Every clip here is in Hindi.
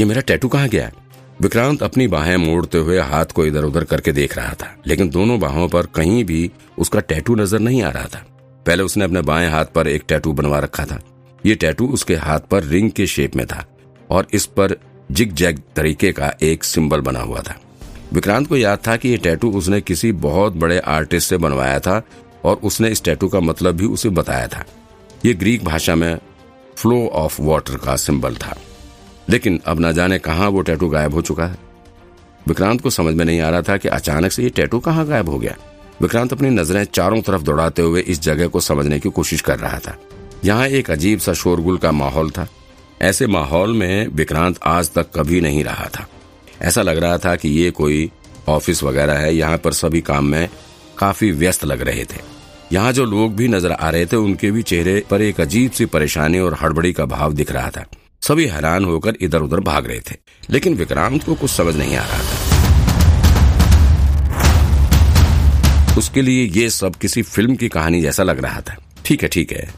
ये मेरा टैटू कहाँ गया? विक्रांत अपनी बाहें मोड़ते हुए हाथ को इधर उधर करके देख रहा था, लेकिन दोनों बाहों पर कहीं भी उसका टैटू नज़र नहीं आ रहा था। पहले उसने अपने बाएँ हाथ पर एक टैटू बनवा रखा था। ये टैटू उसके हाथ पर रिंग के शेप में था और इस पर जिग जैग तरीके का एक सिंबल बना हुआ था। विक्रांत को याद था कि ये टैटू उसने किसी बहुत बड़े आर्टिस्ट से बनवाया था और उसने इस टैटू का मतलब भी उसे बताया था। ये ग्रीक भाषा में फ्लो ऑफ़ वाटर का सिंबल था। लेकिन अब न जाने कहा वो टैटू गायब हो चुका है। विक्रांत को समझ में नहीं आ रहा था कि अचानक से ये टैटू कहाँ गायब हो गया। विक्रांत अपनी नज़रें चारों तरफ़ दौड़ाते हुए इस जगह को समझने की कोशिश कर रहा था। यहाँ एक अजीब सा शोरगुल का माहौल था। ऐसे माहौल में विक्रांत आज तक कभी नहीं रहा था। ऐसा लग रहा था कि ये कोई ऑफ़िस वगैरह है। यहाँ पर सभी काम में काफ़ी व्यस्त लग रहे थे। यहाँ जो लोग भी नज़र आ रहे थे, उनके भी चेहरे पर एक अजीब सी परेशानी और हड़बड़ी का भाव दिख रहा था। सभी हैरान होकर इधर उधर भाग रहे थे, लेकिन विक्रांत को कुछ समझ नहीं आ रहा था। उसके लिए ये सब किसी फ़िल्म की कहानी जैसा लग रहा था। ठीक है ठीक है।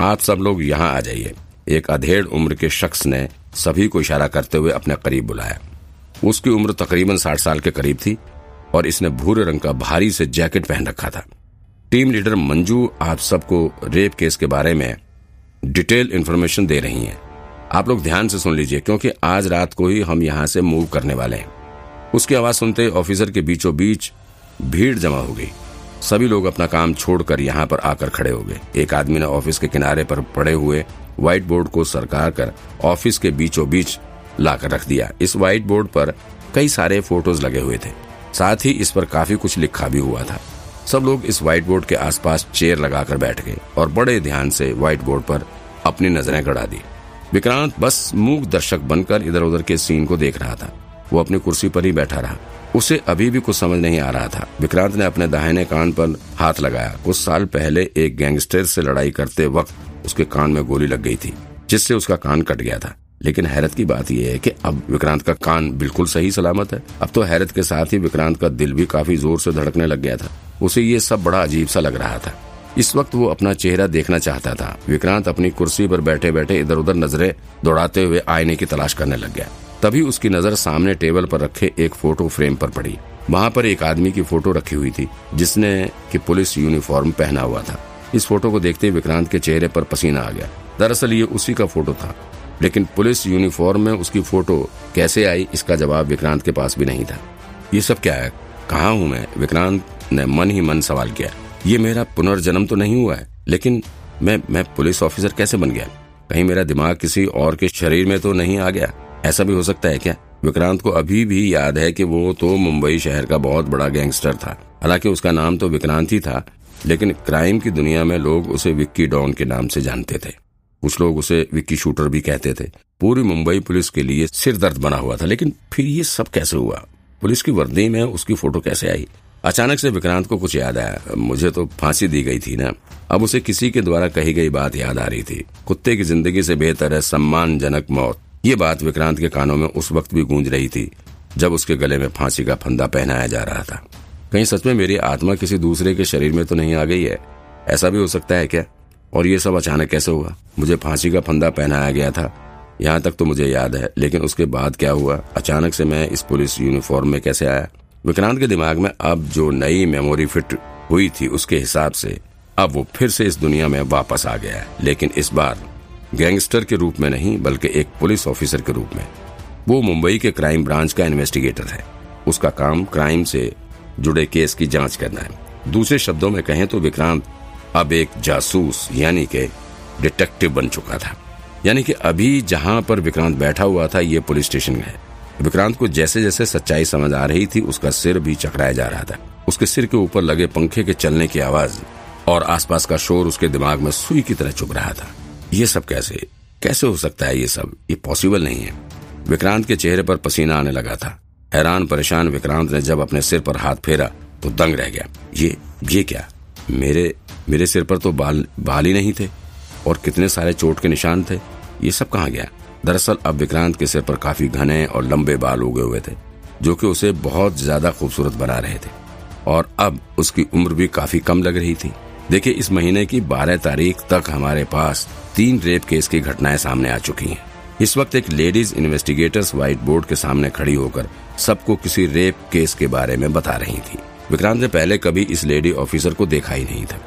आप सब लोग यहाँ आ जाइए। एक अधेड़ उम्र के शख्स ने सभी को इशारा करते हुए अपने करीब बुलाया। उसकी उम्र तकरीबन साठ साल के करीब थी और इसने भूरे रंग का भारी से जैकेट पहन रखा था। टीम लीडर मंजू आप सबको रेप केस के बारे में डिटेल इन्फॉर्मेशन दे रही हैं। आप लोग ध्यान से सुन लीजिए, क्योंकि आज रात को ही हम यहाँ से मूव करने वाले हैं। उसकी आवाज़ सुनते ऑफिसर के बीचों बीच भीड़ जमा हो गई। सभी लोग अपना काम छोड़कर यहाँ पर आकर खड़े हो गए। एक आदमी ने ऑफ़िस के किनारे पर पड़े हुए व्हाइट बोर्ड को सरकार कर ऑफ़िस के बीचों बीच लाकर रख दिया। इस व्हाइट बोर्ड पर कई सारे फ़ोटोज़ लगे हुए थे। साथ ही इस पर काफ़ी कुछ लिखा भी हुआ था। सब लोग इस व्हाइट बोर्ड के आसपास चेयर लगाकर बैठ गए और बड़े ध्यान से व्हाइट बोर्ड पर अपनी नज़रें गड़ा दी। विक्रांत बस मूक दर्शक बनकर इधर उधर के सीन को देख रहा था। वो अपनी कुर्सी पर ही बैठा रहा। उसे अभी भी कुछ समझ नहीं आ रहा था। विक्रांत ने अपने दाहिने कान पर हाथ लगाया। कुछ साल पहले एक गैंगस्टर से लड़ाई करते वक्त उसके कान में गोली लग गई थी, जिससे उसका कान कट गया था। लेकिन हैरत की बात यह है कि अब विक्रांत का कान बिल्कुल सही सलामत है। अब तो हैरत के साथ ही विक्रांत का दिल भी काफ़ी ज़ोर से धड़कने लग गया था। उसे ये सब बड़ा अजीब सा लग रहा था। इस वक्त वो अपना चेहरा देखना चाहता था। विक्रांत अपनी कुर्सी पर बैठे बैठे इधर उधर नज़रें दौड़ाते हुए आईने की तलाश करने लग गया। तभी उसकी नज़र सामने टेबल पर रखे एक फ़ोटो फ्रेम पर पड़ी। वहाँ पर एक आदमी की फ़ोटो रखी हुई थी, जिसने की पुलिस यूनिफॉर्म पहना हुआ था। इस फ़ोटो को देखते विक्रांत के चेहरे पर पसीना आ गया। दरअसल ये उसी का फ़ोटो था। लेकिन पुलिस यूनिफॉर्म में उसकी फ़ोटो कैसे आई, इसका जवाब विक्रांत के पास भी नहीं था। ये सब क्या है? कहा हूँ मैं? विक्रांत ने मन ही मन सवाल किया। ये मेरा पुनर्जन्म तो नहीं हुआ है, लेकिन मैं मैं पुलिस ऑफिसर कैसे बन गया? कहीं मेरा दिमाग किसी और के शरीर में तो नहीं आ गया? ऐसा भी हो सकता है क्या? विक्रांत को अभी भी याद है कि वो तो मुंबई शहर का बहुत बड़ा गैंगस्टर था। हालाँकि उसका नाम तो विक्रांत ही था, लेकिन क्राइम की दुनिया में लोग उसे विक्की डॉन के नाम से जानते थे। कुछ लोग उसे विक्की शूटर भी कहते थे। पूरी मुंबई पुलिस के लिए सिर दर्द बना हुआ था, लेकिन फिर ये सब कैसे हुआ? पुलिस की वर्दी में उसकी फ़ोटो कैसे आई? अचानक से विक्रांत को कुछ याद आया। मुझे तो फांसी दी गई थी ना। अब उसे किसी के द्वारा कही गई बात याद आ रही थी। कुत्ते की ज़िंदगी से बेहतर है सम्मानजनक मौत। ये बात विक्रांत के कानों में उस वक्त भी गूंज रही थी, जब उसके गले में फांसी का फंदा पहनाया जा रहा था। कहीं सच में मेरी आत्मा किसी दूसरे के शरीर में तो नहीं आ गई है? ऐसा भी हो सकता है क्या? और ये सब अचानक कैसे हुआ? मुझे फांसी का फंदा पहनाया गया था। यहाँ तक तो मुझे याद है, लेकिन उसके बाद क्या हुआ? अचानक से मैं इस पुलिस यूनिफॉर्म में कैसे आया? विक्रांत के दिमाग में अब जो नई मेमोरी फिट हुई थी उसके हिसाब से, अब वो फिर से इस दुनिया में वापस आ गया है। लेकिन इस बार गैंगस्टर के रूप में नहीं, बल्कि एक पुलिस ऑफिसर के रूप में। वो मुंबई के क्राइम ब्रांच का इन्वेस्टिगेटर है। उसका काम क्राइम से जुड़े केस की जाँच करना है। दूसरे शब्दों में कहें तो विक्रांत अब एक जासूस, यानी के डिटेक्टिव बन चुका था। यानी कि अभी जहाँ पर विक्रांत बैठा हुआ था, ये पुलिस स्टेशन है। विक्रांत को जैसे जैसे सच्चाई समझ आ रही थी, उसका सिर भी चकराया जा रहा था। उसके सिर के ऊपर लगे पंखे के चलने की आवाज़ और आसपास का शोर उसके दिमाग में सुई की तरह चुभ रहा था। ये सब कैसे? कैसे हो सकता है ये सब? ये पॉसिबल नहीं है। विक्रांत के चेहरे पर पसीना आने लगा था। हैरान, परेशान विक्रांत ने जब अपने सिर पर हाथ फेरा तो दंग रह गया। ये ये क्या? मेरे मेरे सिर पर तो बाल बाल ही नहीं थे। और कितने सारे चोट के निशान थे? ये सब कहाँ गया? दरअसल अब विक्रांत के सिर पर काफ़ी घने और लंबे बाल उगे हुए थे, जो कि उसे बहुत ज़्यादा खूबसूरत बना रहे थे। और अब उसकी उम्र भी काफ़ी कम लग रही थी। देखिए, इस महीने की 12 तारीख तक हमारे पास तीन रेप केस की घटनाएँ सामने आ चुकी हैं। इस वक्त एक लेडीज़ इन्वेस्टिगेटर्स व्हाइट बोर्ड के सामने खड़ी होकर सबको किसी रेप केस के बारे में बता रही थी। विक्रांत ने पहले कभी इस लेडी ऑफिसर को देखा ही नहीं था।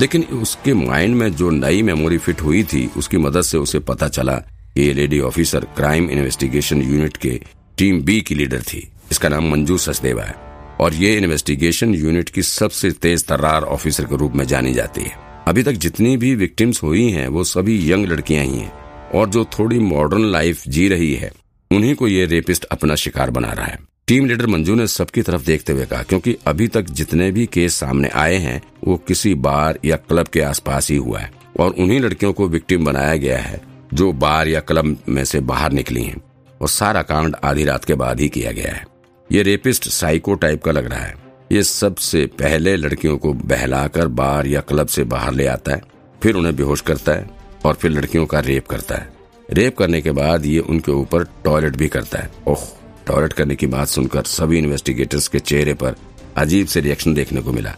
लेकिन उसके माइंड में जो नई मेमोरी फिट हुई थी, उसकी मदद से उसे पता चला ये lady officer crime investigation unit के टीम बी की लीडर थी। इसका नाम मंजू सचदेवा है। और ये इन्वेस्टिगेशन यूनिट की सबसे तेज तर्रार ऑफिसर के रूप में जानी जाती है। अभी तक जितनी भी विक्टिम्स हुई हैं, वो सभी यंग लड़कियाँ ही हैं। और जो थोड़ी मॉडर्न लाइफ जी रही है, उन्हीं को ये रेपिस्ट अपना शिकार बना रहा है। टीम लीडर मंजू ने सबकी तरफ़ देखते हुए कहा, क्योंकि अभी तक जितने भी केस सामने आए हैं, वो किसी बार या क्लब के आसपास ही हुआ है। और उन्हीं लड़कियों को विक्टिम बनाया गया है। जो बार या क्लब में से बाहर निकली हैं, और सारा कांड आधी रात के बाद ही किया गया है। ये रेपिस्ट साइको टाइप का लग रहा है। ये सबसे पहले लड़कियों को बहलाकर बार या क्लब से बाहर ले आता है, फिर उन्हें बेहोश करता है, और फिर लड़कियों का रेप करता है। रेप करने के बाद ये उनके ऊपर टॉयलेट भी करता है। ओह, टॉयलेट करने की बात सुनकर सभी इन्वेस्टिगेटर्स के चेहरे पर अजीब से रिएक्शन देखने को मिला।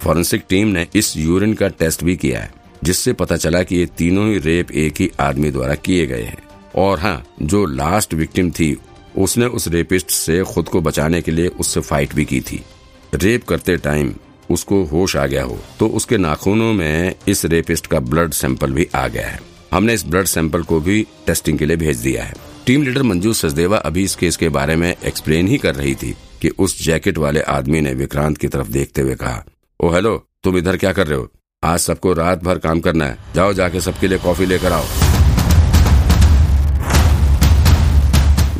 फॉरेंसिक टीम ने इस यूरिन का टेस्ट भी किया है। जिससे पता चला कि ये तीनों ही रेप एक ही आदमी द्वारा किए गए हैं। और हाँ जो लास्ट विक्टिम थी, उसने उस रेपिस्ट से खुद को बचाने के लिए उससे फाइट भी की थी। रेप करते टाइम उसको होश आ गया हो तो उसके नाखूनों में इस रेपिस्ट का ब्लड सैंपल भी आ गया है। हमने इस ब्लड सैंपल को भी टेस्टिंग के लिए भेज दिया है। टीम लीडर मंजू सचदेवा अभी इस केस के बारे में एक्सप्लेन ही कर रही थी कि उस जैकेट वाले आदमी ने विक्रांत की तरफ़ देखते हुए कहा, ओ हेलो तुम इधर क्या कर रहे हो? आज सबको रात भर काम करना है। जाओ जाके सबके लिए कॉफ़ी लेकर आओ।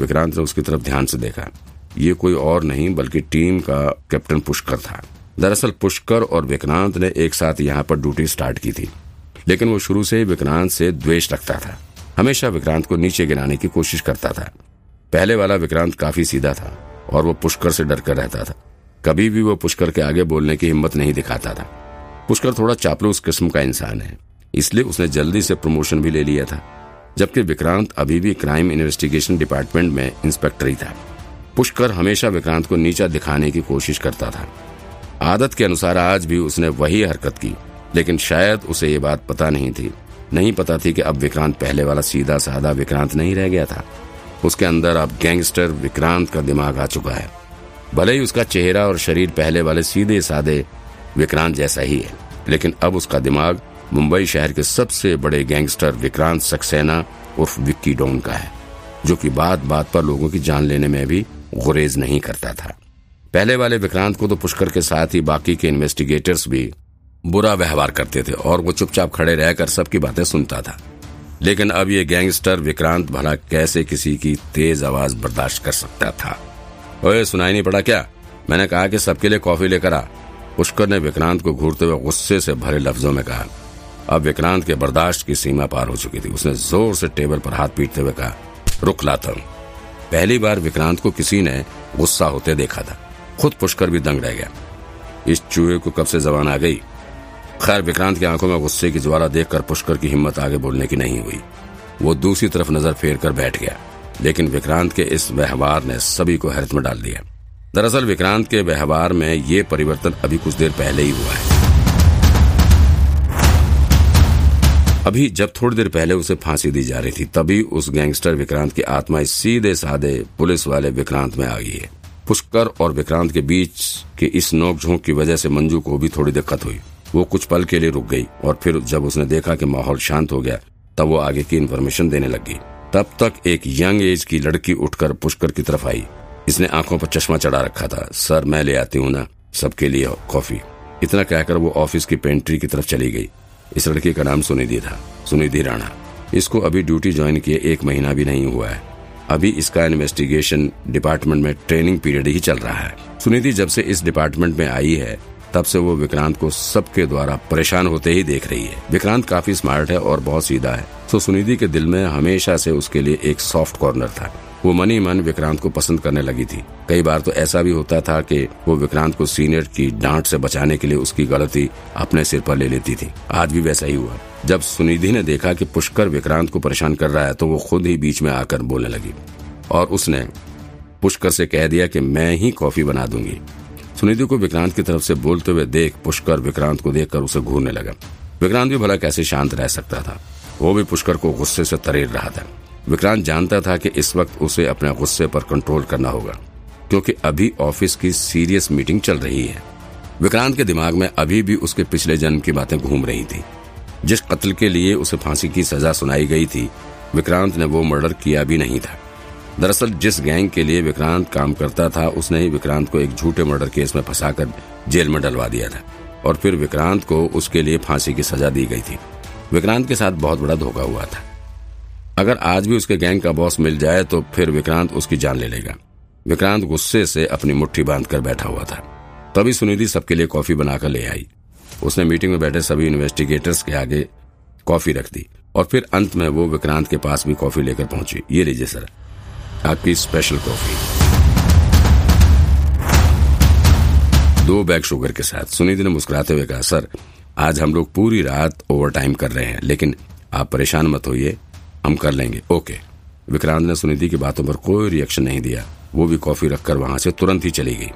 विक्रांत ने उसकी तरफ़ ध्यान से देखा। ये कोई और नहीं, बल्कि टीम का कैप्टन पुष्कर था। दरअसल पुष्कर और विक्रांत ने एक साथ यहाँ पर ड्यूटी स्टार्ट की थी। लेकिन वो शुरू से विक्रांत से द्वेष रखता था। हमेशा विक्रांत को नीचे गिराने की कोशिश करता था। पहले वाला विक्रांत काफ़ी सीधा था, और वो पुष्कर से डर कर रहता था। कभी भी वो पुष्कर के आगे बोलने की हिम्मत नहीं दिखाता था। पुष्कर थोड़ा चापलूस किस्म का इंसान है। इसलिए उसने जल्दी से प्रमोशन भी ले लिया था, जबकि विक्रांत अभी भी क्राइम इन्वेस्टिगेशन डिपार्टमेंट में इंस्पेक्टर ही था। पुष्कर हमेशा विक्रांत को नीचा दिखाने की कोशिश करता था। आदत के अनुसार आज भी उसने वही हरकत की, लेकिन शायद उसे ये बात पता नहीं थी। नहीं पता थी कि अब विक्रांत पहले वाला सीधा साधा विक्रांत नहीं रह गया था। उसके अंदर अब गैंगस्टर विक्रांत का दिमाग आ चुका है। भले ही उसका चेहरा और शरीर पहले वाले सीधे साधे विक्रांत जैसा ही है। लेकिन अब उसका दिमाग मुंबई शहर के सबसे बड़े गैंगस्टर विक्रांत सक्सेना उर्फ़ विक्की डोन का है, जो कि बात बात पर लोगों की जान लेने में भी गुरेज नहीं करता था। पहले वाले विक्रांत को तो पुष्कर के साथ ही बाकी के इन्वेस्टिगेटर्स भी बुरा व्यवहार करते थे और वो चुपचाप खड़े रहकर सबकी बातें सुनता था। लेकिन अब ये गैंगस्टर विक्रांत भला कैसे किसी की तेज आवाज़ बर्दाश्त कर सकता था? ओए, सुनाई नहीं पड़ा क्या? मैंने कहा कि सबके लिए कॉफ़ी लेकर आ। पुष्कर ने विक्रांत को घूरते हुए गुस्से से भरे लफ्जों में कहा, अब विक्रांत के बर्दाश्त की सीमा पार हो चुकी थी। उसने ज़ोर से टेबल पर हाथ पीटते हुए कहा, रुक लाता हूँ। पहली बार विक्रांत को किसी ने गुस्सा होते देखा था। खुद पुष्कर भी दंग रह गया। इस चूहे को कब से जबान आ गई? खैर, विक्रांत की आँखों में गुस्से की ज्वाला देखकर पुष्कर की हिम्मत आगे बोलने की नहीं हुई। वो दूसरी तरफ़ नज़र फेर कर बैठ गया, लेकिन विक्रांत के इस व्यवहार ने सभी को हैरत में डाल दिया। दरअसल विक्रांत के व्यवहार में ये परिवर्तन अभी कुछ देर पहले ही हुआ है। अभी जब थोड़ी देर पहले उसे फांसी दी जा रही थी, तभी उस गैंगस्टर विक्रांत की आत्मा सीधे साधे पुलिस वाले विक्रांत में आ गई है। पुष्कर और विक्रांत के बीच के इस नोकझोंक की वजह से मंजू को भी थोड़ी दिक्कत हुई। वो कुछ पल के लिए रुक गई और फिर जब उसने देखा कि माहौल शांत हो गया, तब वो आगे की इन्फॉर्मेशन देने लगी तब तक एक यंग एज की लड़की उठकर पुष्कर की तरफ़ आई। इसने आँखों पर चश्मा चढ़ा रखा था। सर, मैं ले आती हूँ ना। सबके लिए कॉफ़ी। इतना कहकर वो ऑफ़िस की पेंट्री की तरफ़ चली गई। इस लड़की का नाम सुनिधि था। सुनिधि राणा। इसको अभी ड्यूटी ज्वाइन किए एक महीना भी नहीं हुआ है। अभी इसका इन्वेस्टिगेशन डिपार्टमेंट में ट्रेनिंग पीरियड ही चल रहा है। सुनिधि जब से इस डिपार्टमेंट में आई है, तब से वो विक्रांत को सबके द्वारा परेशान होते ही देख रही है। विक्रांत काफ़ी स्मार्ट है और बहुत सीधा है। तो सुनिधि के दिल में हमेशा से उसके लिए एक सॉफ्ट कॉर्नर था। वो मनी मन विक्रांत को पसंद करने लगी थी। कई बार तो ऐसा भी होता था कि वो विक्रांत को सीनियर की डांट से बचाने के लिए उसकी गलती अपने सिर पर ले लेती थी। आज भी वैसा ही हुआ। जब सुनिधि ने देखा कि पुष्कर विक्रांत को परेशान कर रहा है तो वो खुद ही बीच में आकर बोलने लगी। और उसने पुष्कर से कह दिया कि मैं ही कॉफ़ी बना दूँगी। सुनिधि को विक्रांत की तरफ़ से बोलते हुए देख पुष्कर विक्रांत को देखकर उसे घूरने लगा। विक्रांत भी भला कैसे शांत रह सकता था। वो भी पुष्कर को गुस्से से तरेर रहा था। विक्रांत जानता था कि इस वक्त उसे अपने गुस्से पर कंट्रोल करना होगा, क्योंकि अभी ऑफ़िस की सीरियस मीटिंग चल रही है। विक्रांत के दिमाग में अभी भी उसके पिछले जन्म की बातें घूम रही थी। जिस कत्ल के लिए उसे फांसी की सजा सुनाई गई थी, विक्रांत ने वो मर्डर किया भी नहीं था। दरअसल जिस गैंग के लिए विक्रांत काम करता था, उसने ही विक्रांत को एक झूठे मर्डर केस में फंसाकर जेल में डलवा दिया था, और फिर विक्रांत को उसके लिए फांसी की सजा दी गई थी। विक्रांत के साथ बहुत बड़ा धोखा हुआ था। अगर आज भी उसके गैंग का बॉस मिल जाए तो फिर विक्रांत उसकी जान ले लेगा। विक्रांत गुस्से से अपनी मुट्ठी बाँध कर बैठा हुआ था। तभी सुनिधि सबके लिए कॉफ़ी बनाकर ले आई। उसने मीटिंग में बैठे सभी इन्वेस्टिगेटर्स के आगे कॉफ़ी रख दी, और फिर अंत में वो विक्रांत के पास भी कॉफ़ी लेकर पहुँची। ये लीजिए सर, आपकी स्पेशल कॉफ़ी। दो बैग शुगर के साथ सुनिधि ने मुस्कुराते हुए कहा, सर, आज हम लोग पूरी रात ओवर टाइम कर रहे हैं, लेकिन आप परेशान मत होइए। हम कर लेंगे। ओके। विक्रांत ने सुनिधि की बातों पर कोई रिएक्शन नहीं दिया। वो भी कॉफ़ी रखकर वहाँ से तुरंत ही चली गई।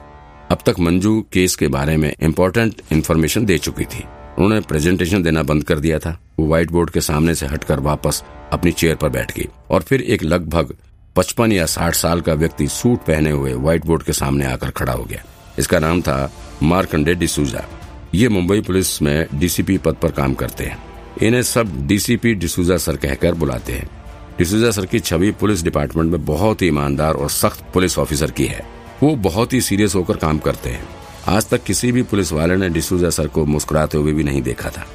अब तक मंजू केस के बारे में इम्पोर्टेंट इन्फॉर्मेशन दे चुकी थी। उन्होंने प्रेजेंटेशन देना बंद कर दिया था। वो व्हाइट बोर्ड के सामने से हटकर वापस अपनी चेयर पर बैठ गई और फिर एक लगभग पचपन या साठ साल का व्यक्ति सूट पहने हुए व्हाइट बोर्ड के सामने आकर खड़ा हो गया। इसका नाम था मार्कंडे डिसूजा। ये मुंबई पुलिस में डीसीपी पद पर काम करते हैं। इन्हें सब डीसीपी डिसूजा सर कहकर बुलाते हैं। डिसूजा सर की छवि पुलिस डिपार्टमेंट में बहुत ही ईमानदार और सख्त पुलिस ऑफिसर की है। वो बहुत ही सीरियस होकर काम करते हैं। आज तक किसी भी पुलिस वाले ने डिसूजा सर को मुस्कुराते हुए भी नहीं देखा था।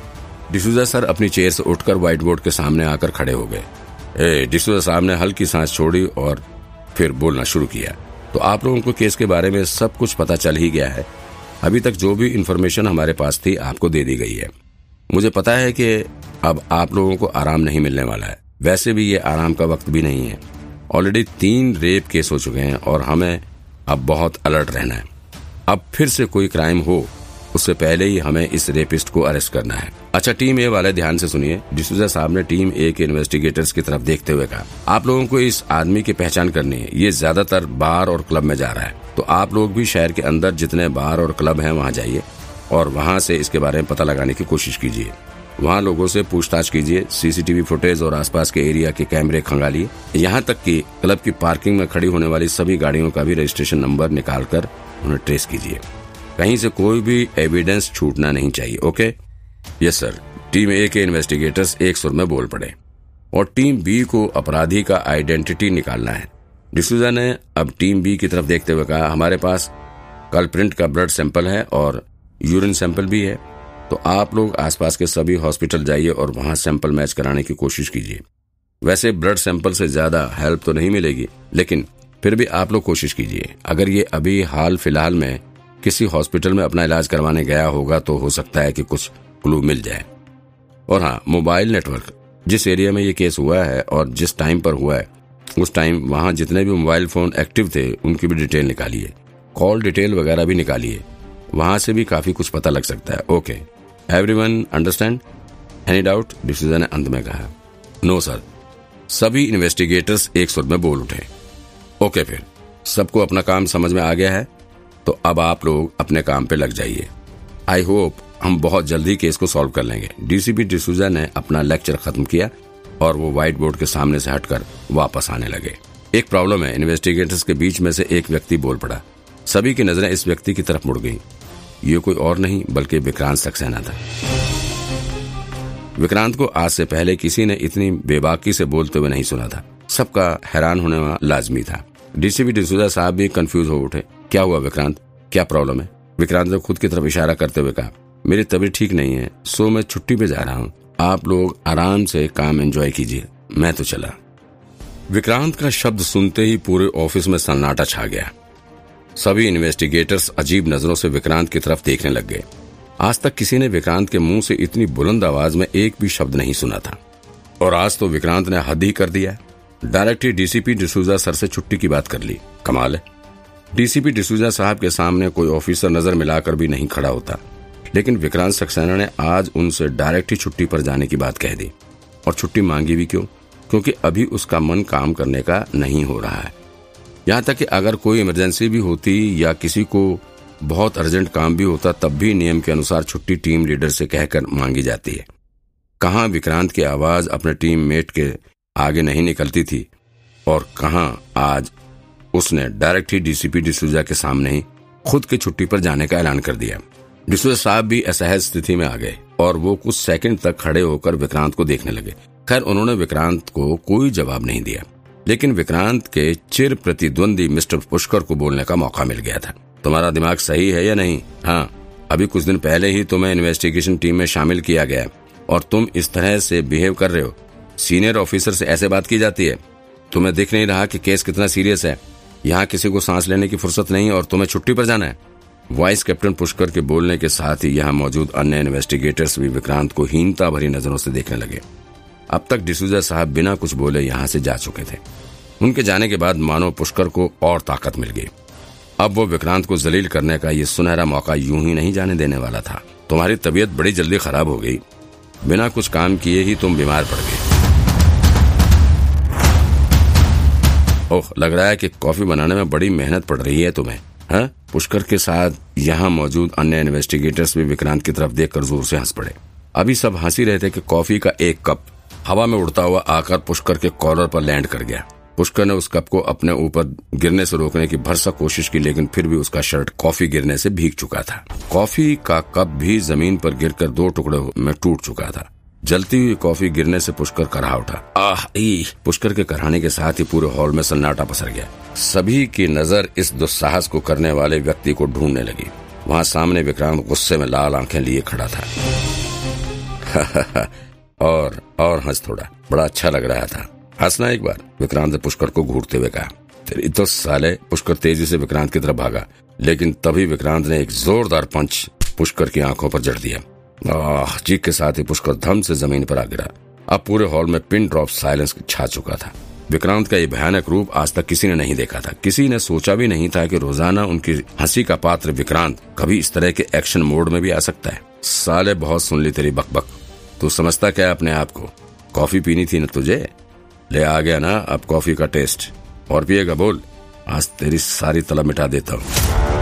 डिसूजा सर अपनी चेयर से उठकर व्हाइट बोर्ड के सामने आकर खड़े हो गए। डिसूजा साहब ने हल्की सांस छोड़ी और फिर बोलना शुरू किया। तो आप लोगों को केस के बारे में सब कुछ पता चल ही गया है। अभी तक जो भी इन्फॉर्मेशन हमारे पास थी, आपको दे दी गई है। मुझे पता है कि अब आप लोगों को आराम नहीं मिलने वाला है। वैसे भी ये आराम का वक्त भी नहीं है। ऑलरेडी तीन रेप केस हो चुके हैं और हमें अब बहुत अलर्ट रहना है। अब फिर से कोई क्राइम हो, उससे पहले ही हमें इस रेपिस्ट को अरेस्ट करना है। अच्छा टीम ए वाले, ध्यान से सुनिए। डिसूजा साहब ने टीम ए के इन्वेस्टिगेटर्स की तरफ़ देखते हुए कहा, आप लोगों को इस आदमी की पहचान करनी है। ये ज़्यादातर बार और क्लब में जा रहा है। तो आप लोग भी शहर के अंदर जितने बार और क्लब हैं, वहाँ जाइए। और वहाँ से इसके बारे में पता लगाने की कोशिश कीजिए। वहाँ लोगों से पूछताछ कीजिए, सीसीटीवी फुटेज और आसपास के एरिया के कैमरे खंगालिए। यहाँ तक कि क्लब की पार्किंग में खड़ी होने वाली सभी गाड़ियों का भी रजिस्ट्रेशन नंबर निकाल कर उन्हें ट्रेस कीजिए। कहीं से कोई भी एविडेंस छूटना नहीं चाहिए, okay? Yes sir team A के इन्वेस्टिगेटर्स एक सुर में बोल पड़े। और टीम बी को अपराधी का आइडेंटिटी निकालना है। डिसूजा ने अब टीम बी की तरफ़ देखते हुए कहा, हमारे पास कल प्रिंट का ब्लड सैंपल है और यूरिन सैंपल भी है तो आप लोग आसपास के सभी हॉस्पिटल जाइए और वहाँ सैंपल मैच कराने की कोशिश कीजिए। वैसे ब्लड सैंपल से ज़्यादा हेल्प तो नहीं मिलेगी, लेकिन फिर भी आप लोग कोशिश कीजिए। अगर ये अभी हाल फ़िलहाल में किसी हॉस्पिटल में अपना इलाज करवाने गया होगा तो हो सकता है कि कुछ क्लू मिल जाए। और हाँ मोबाइल नेटवर्क। जिस एरिया में ये केस हुआ है और जिस टाइम पर हुआ है, उस टाइम वहाँ जितने भी मोबाइल फ़ोन एक्टिव थे, उनकी भी डिटेल निकालिए। कॉल डिटेल वगैरह भी निकालिए। वहाँ से भी काफ़ी कुछ पता लग सकता है। Okay everyone understand any doubt decision ने अंत में कहा। नो सर सभी इन्वेस्टिगेटर्स एक सुर में बोल उठे। ओके फिर। सबको अपना काम समझ में आ गया है? तो अब आप लोग अपने काम पे लग जाइए। आई होप हम बहुत जल्दी केस को सॉल्व कर लेंगे। डीसीपी डिसूजा ने अपना लेक्चर खत्म किया और वो व्हाइट बोर्ड के सामने से हटकर वापस आने लगे। एक प्रॉब्लम है इन्वेस्टिगेटर्स के बीच में से एक व्यक्ति बोल पड़ा। सभी की नज़रें इस व्यक्ति की तरफ़ मुड़ गई। ये कोई और नहीं, बल्कि विक्रांत सक्सेना था। विक्रांत को आज से पहले किसी ने इतनी बेबाकी से बोलते हुए नहीं सुना था। सबका हैरान होने लाजमी था। डीसीपी डिसूजा साहब भी कंफ्यूज हो उठे। क्या हुआ विक्रांत? क्या प्रॉब्लम है? विक्रांत ने खुद की तरफ़ इशारा करते हुए कहा, मेरी तबीयत ठीक नहीं है, सो मैं छुट्टी पे जा रहा हूँ। आप लोग आराम से काम एंजॉय कीजिए। मैं तो चला। विक्रांत का शब्द सुनते ही पूरे ऑफ़िस में सन्नाटा छा गया। सभी इन्वेस्टिगेटर्स अजीब नज़रों से विक्रांत की तरफ़ देखने लग गए। आज तक किसी ने विक्रांत के मुँह से इतनी बुलंद आवाज़ में एक भी शब्द नहीं सुना था। और आज तो विक्रांत ने हद ही कर दिया। डायरेक्ट ही डीसीपी डिसूजा सर से छुट्टी की बात कर ली। कमाल है। डीसीपी डिसूजा साहब के सामने कोई ऑफिसर नज़र मिलाकर भी नहीं खड़ा होता। लेकिन विक्रांत सक्सेना ने आज उनसे डायरेक्ट ही छुट्टी पर जाने की बात कह दी। और छुट्टी मांगी भी क्यों? क्योंकि अभी उसका मन काम करने का नहीं हो रहा है। यहाँ तक कि अगर कोई इमरजेंसी भी होती या किसी को बहुत अर्जेंट काम भी होता, तब भी नियम के अनुसार छुट्टी टीम लीडर से कहकर मांगी जाती है। कहा विक्रांत की आवाज़ अपने टीम मेट के आगे नहीं निकलती थी और कहा आज उसने डायरेक्ट ही डीसीपी डिसूजा के सामने ही खुद की छुट्टी पर जाने का ऐलान कर दिया। डिसूजा साहब भी असहज स्थिति में आ गए और वो कुछ सेकंड तक खड़े होकर विक्रांत को देखने लगे। खैर, उन्होंने विक्रांत को कोई जवाब नहीं दिया। लेकिन विक्रांत के चिर प्रतिद्वंदी मिस्टर पुष्कर को बोलने का मौका मिल गया था। तुम्हारा दिमाग सही है या नहीं? हाँ अभी कुछ दिन पहले ही तुम्हें इन्वेस्टिगेशन टीम में शामिल किया गया और तुम इस तरह से बिहेव कर रहे हो। सीनियर ऑफिसर से ऐसे बात की जाती है। तुम्हें दिख नहीं रहा कि केस कितना सीरियस है। यहाँ किसी को सांस लेने की फुर्सत नहीं और तुम्हें छुट्टी पर जाना है। वाइस कैप्टन पुष्कर के बोलने के साथ ही यहाँ मौजूद अन्य इन्वेस्टिगेटर्स भी विक्रांत को हीनता भरी नज़रों से देखने लगे। अब तक डिसूजा साहब बिना कुछ बोले यहाँ से जा चुके थे। उनके जाने के बाद मानो पुष्कर को और ताकत मिल गई। अब वो विक्रांत को जलील करने का ये सुनहरा मौका यूँ ही नहीं जाने देने वाला था। तुम्हारी तबीयत बड़ी जल्दी खराब हो गई। बिना कुछ काम किए ही तुम बीमार पड़ गए। ओह, लग रहा है कि कॉफ़ी बनाने में बड़ी मेहनत पड़ रही है तुम्हें, हा? पुष्कर के साथ यहाँ मौजूद अन्य इन्वेस्टिगेटर्स भी विक्रांत की तरफ़ देखकर ज़ोर से हंस पड़े। अभी सब हँसी रहे थे कि कॉफ़ी का एक कप हवा में उड़ता हुआ आकर पुष्कर के कॉलर पर लैंड कर गया। पुष्कर ने उस कप को अपने ऊपर गिरने से रोकने की भरसक कोशिश की, लेकिन फिर भी उसका शर्ट कॉफ़ी गिरने से भीग चुका था। कॉफ़ी का कप भी ज़मीन पर गिरकर दो टुकड़े में टूट चुका था। जलती हुई कॉफ़ी गिरने से पुष्कर करहा उठा। आह पुष्कर के कराने के साथ ही पूरे हॉल में सन्नाटा पसर गया। सभी की नज़र इस दुस्साहस को करने वाले व्यक्ति को ढूँढने लगी। वहाँ सामने विक्रांत गुस्से में लाल आँखें लिए खड़ा था। और और हंस थोड़ा। बड़ा अच्छा लग रहा था। हंसना एक बार। विक्रांत ने पुष्कर को घूरते हुए कहा, तेरी तो साले पुष्कर तेज़ी से विक्रांत की तरफ़ भागा, लेकिन तभी विक्रांत ने एक जोरदार पंच पुष्कर की आँखों पर जड़ दिया। आह चीख के साथ ही पुष्कर धम से ज़मीन पर आ गिरा। अब पूरे हॉल में पिन ड्रॉप साइलेंस छा चुका था। विक्रांत का ये भयानक रूप आज तक किसी ने नहीं देखा था। किसी ने सोचा भी नहीं था कि रोज़ाना उनकी हँसी का पात्र विक्रांत कभी इस तरह के एक्शन मोड में भी आ सकता है। साले, बहुत सुन ली तेरी बकबक। तू समझता क्या अपने आप को? कॉफ़ी पीनी थी न तुझे? ले आ गया ना, अब कॉफ़ी का टेस्ट। और पिएगा बोल। आज तेरी सारी तलब मिटा देता हूँ।